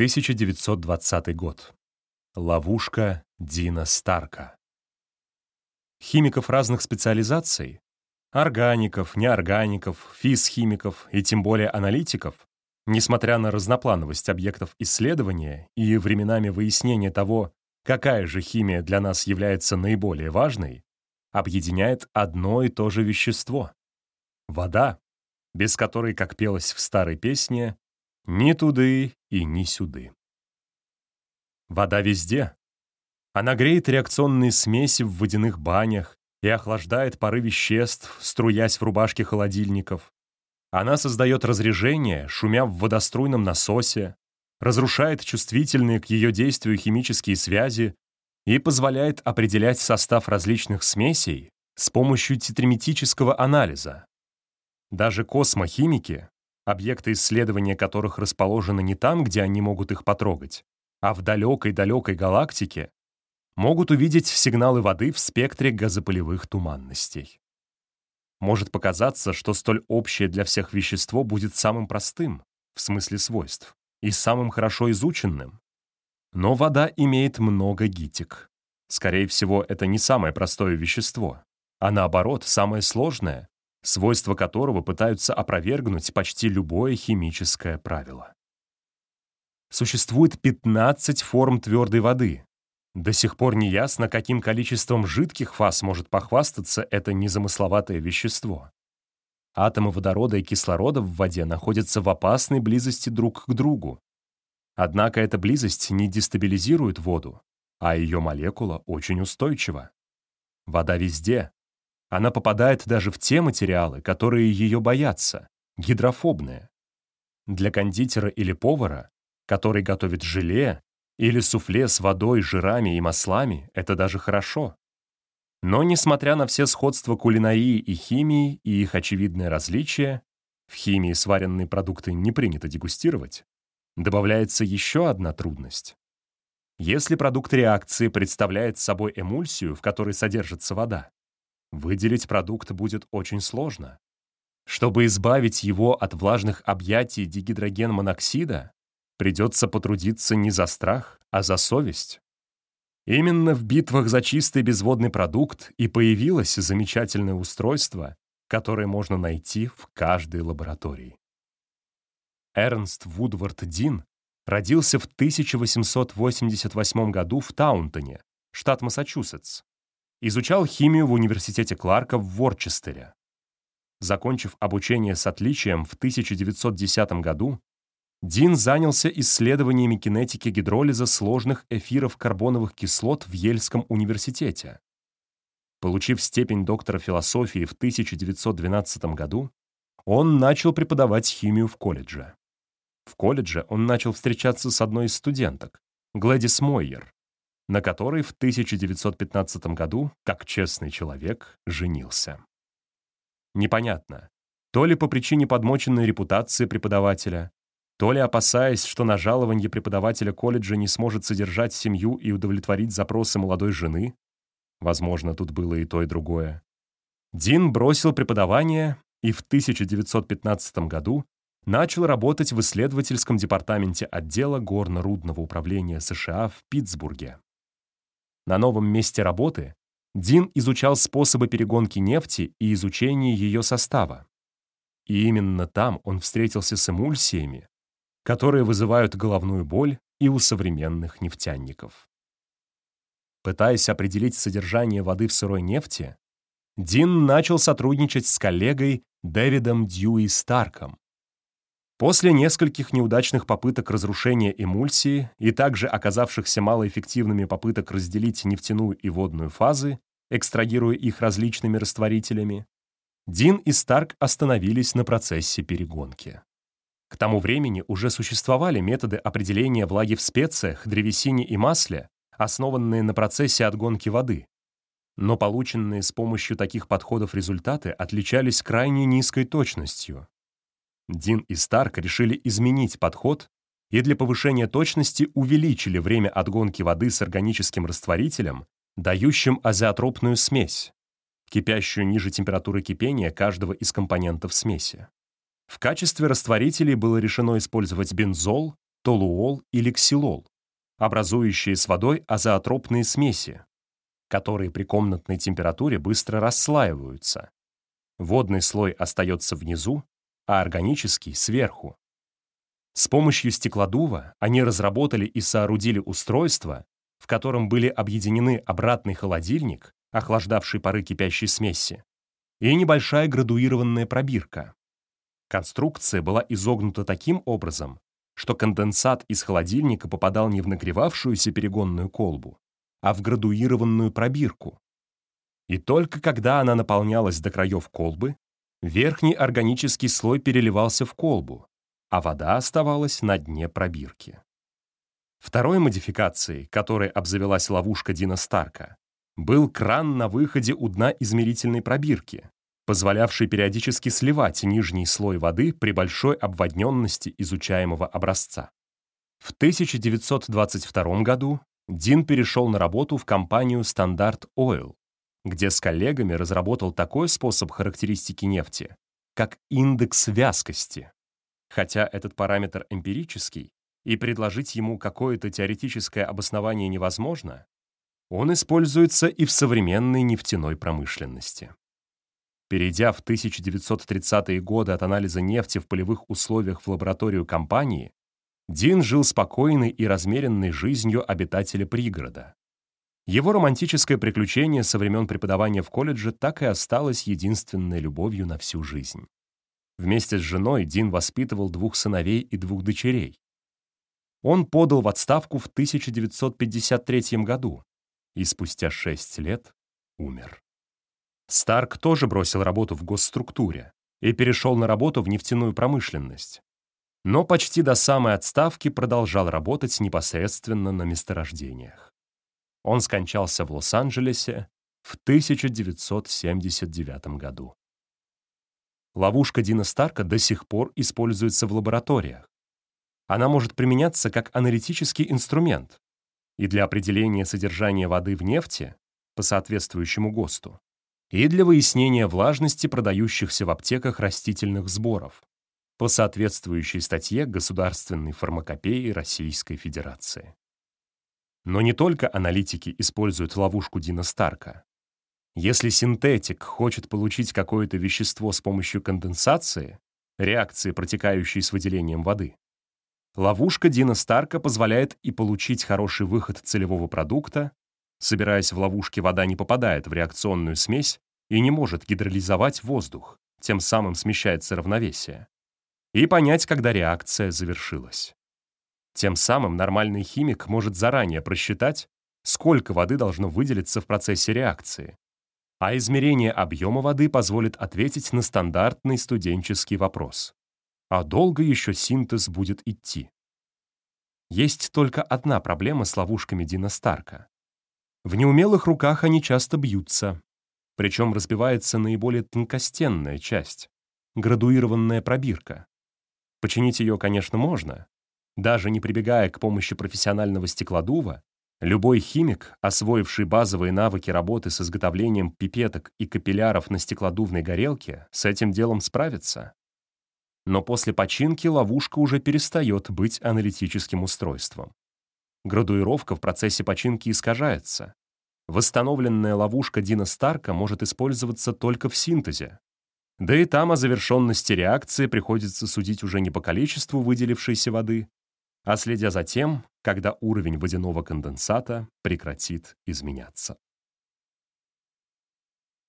1920 год. Ловушка Дина Старка. Химиков разных специализаций, органиков, неоргаников, физхимиков и тем более аналитиков, несмотря на разноплановость объектов исследования и временами выяснения того, какая же химия для нас является наиболее важной, объединяет одно и то же вещество — вода, без которой, как пелось в старой песне, ни туды и ни сюды. Вода везде. Она греет реакционные смеси в водяных банях и охлаждает пары веществ, струясь в рубашке холодильников. Она создает разрежение, шумя в водоструйном насосе, разрушает чувствительные к ее действию химические связи и позволяет определять состав различных смесей с помощью тетраметического анализа. Даже космохимики, объекты исследования которых расположены не там, где они могут их потрогать, а в далекой-далекой галактике, могут увидеть сигналы воды в спектре газопылевых туманностей. Может показаться, что столь общее для всех вещество будет самым простым, в смысле свойств, и самым хорошо изученным. Но вода имеет много гитик. Скорее всего, это не самое простое вещество, а наоборот, самое сложное, свойства которого пытаются опровергнуть почти любое химическое правило. Существует 15 форм твердой воды. До сих пор не ясно, каким количеством жидких фаз может похвастаться это незамысловатое вещество. Атомы водорода и кислорода в воде находятся в опасной близости друг к другу. Однако эта близость не дестабилизирует воду, а ее молекула очень устойчива. Вода везде, она попадает даже в те материалы, которые ее боятся, гидрофобные. Для кондитера или повара, который готовит желе или суфле с водой, жирами и маслами, это даже хорошо. Но, несмотря на все сходства кулинарии и химии и их очевидное различие, в химии сваренные продукты не принято дегустировать, добавляется еще одна трудность. Если продукт реакции представляет собой эмульсию, в которой содержится вода, Выделить продукт будет очень сложно. Чтобы избавить его от влажных объятий дигидрогенмоноксида, придется потрудиться не за страх, а за совесть. Именно в битвах за чистый безводный продукт и появилось замечательное устройство, которое можно найти в каждой лаборатории. Эрнст Вудвард Дин родился в 1888 году в Таунтоне, штат Массачусетс, Изучал химию в университете Кларка в Ворчестере. Закончив обучение с отличием в 1910 году, Дин занялся исследованиями кинетики гидролиза сложных эфиров карбоновых кислот в Ельском университете. Получив степень доктора философии в 1912 году, он начал преподавать химию в колледже. В колледже он начал встречаться с одной из студенток, Глэдис Мойер, на которой в 1915 году, как честный человек, женился. Непонятно, то ли по причине подмоченной репутации преподавателя, то ли опасаясь, что на жалование преподавателя колледжа не сможет содержать семью и удовлетворить запросы молодой жены, возможно, тут было и то, и другое, Дин бросил преподавание и в 1915 году начал работать в исследовательском департаменте отдела горно-рудного управления США в Питтсбурге. На новом месте работы Дин изучал способы перегонки нефти и изучение ее состава. И именно там он встретился с эмульсиями, которые вызывают головную боль и у современных нефтяников. Пытаясь определить содержание воды в сырой нефти, Дин начал сотрудничать с коллегой Дэвидом Дьюи Старком, После нескольких неудачных попыток разрушения эмульсии и также оказавшихся малоэффективными попыток разделить нефтяную и водную фазы, экстрагируя их различными растворителями, Дин и Старк остановились на процессе перегонки. К тому времени уже существовали методы определения влаги в специях, древесине и масле, основанные на процессе отгонки воды. Но полученные с помощью таких подходов результаты отличались крайне низкой точностью, Дин и Старк решили изменить подход и для повышения точности увеличили время отгонки воды с органическим растворителем, дающим азеотропную смесь, кипящую ниже температуры кипения каждого из компонентов смеси. В качестве растворителей было решено использовать бензол, толуол или ксилол, образующие с водой азоотропные смеси, которые при комнатной температуре быстро расслаиваются. Водный слой остается внизу, а органический — сверху. С помощью стеклодува они разработали и соорудили устройство, в котором были объединены обратный холодильник, охлаждавший пары кипящей смеси, и небольшая градуированная пробирка. Конструкция была изогнута таким образом, что конденсат из холодильника попадал не в нагревавшуюся перегонную колбу, а в градуированную пробирку. И только когда она наполнялась до краев колбы, верхний органический слой переливался в колбу, а вода оставалась на дне пробирки. Второй модификацией, которой обзавелась ловушка Дина Старка, был кран на выходе у дна измерительной пробирки, позволявший периодически сливать нижний слой воды при большой обводненности изучаемого образца. В 1922 году Дин перешел на работу в компанию Standard Oil, где с коллегами разработал такой способ характеристики нефти, как индекс вязкости. Хотя этот параметр эмпирический, и предложить ему какое-то теоретическое обоснование невозможно, он используется и в современной нефтяной промышленности. Перейдя в 1930-е годы от анализа нефти в полевых условиях в лабораторию компании, Дин жил спокойной и размеренной жизнью обитателя пригорода. Его романтическое приключение со времен преподавания в колледже так и осталось единственной любовью на всю жизнь. Вместе с женой Дин воспитывал двух сыновей и двух дочерей. Он подал в отставку в 1953 году и спустя шесть лет умер. Старк тоже бросил работу в госструктуре и перешел на работу в нефтяную промышленность. Но почти до самой отставки продолжал работать непосредственно на месторождениях. Он скончался в Лос-Анджелесе в 1979 году. Ловушка Дина Старка до сих пор используется в лабораториях. Она может применяться как аналитический инструмент и для определения содержания воды в нефти по соответствующему ГОСТу, и для выяснения влажности продающихся в аптеках растительных сборов по соответствующей статье Государственной фармакопеи Российской Федерации. Но не только аналитики используют ловушку Дина Старка. Если синтетик хочет получить какое-то вещество с помощью конденсации, реакции, протекающей с выделением воды, ловушка Дина Старка позволяет и получить хороший выход целевого продукта, Собираясь в ловушке, вода не попадает в реакционную смесь и не может гидролизовать воздух, тем самым смещается равновесие. И понять, когда реакция завершилась. Тем самым нормальный химик может заранее просчитать, сколько воды должно выделиться в процессе реакции. А измерение объема воды позволит ответить на стандартный студенческий вопрос. А долго еще синтез будет идти? Есть только одна проблема с ловушками Дина Старка. В неумелых руках они часто бьются, причем разбивается наиболее тонкостенная часть, градуированная пробирка. Починить ее, конечно, можно. Даже не прибегая к помощи профессионального стеклодува, любой химик, освоивший базовые навыки работы с изготовлением пипеток и капилляров на стеклодувной горелке, с этим делом справится. Но после починки ловушка уже перестает быть аналитическим устройством. Градуировка в процессе починки искажается. Восстановленная ловушка Дина Старка может использоваться только в синтезе. Да и там о завершенности реакции приходится судить уже не по количеству выделившейся воды, а следя за тем, когда уровень водяного конденсата прекратит изменяться.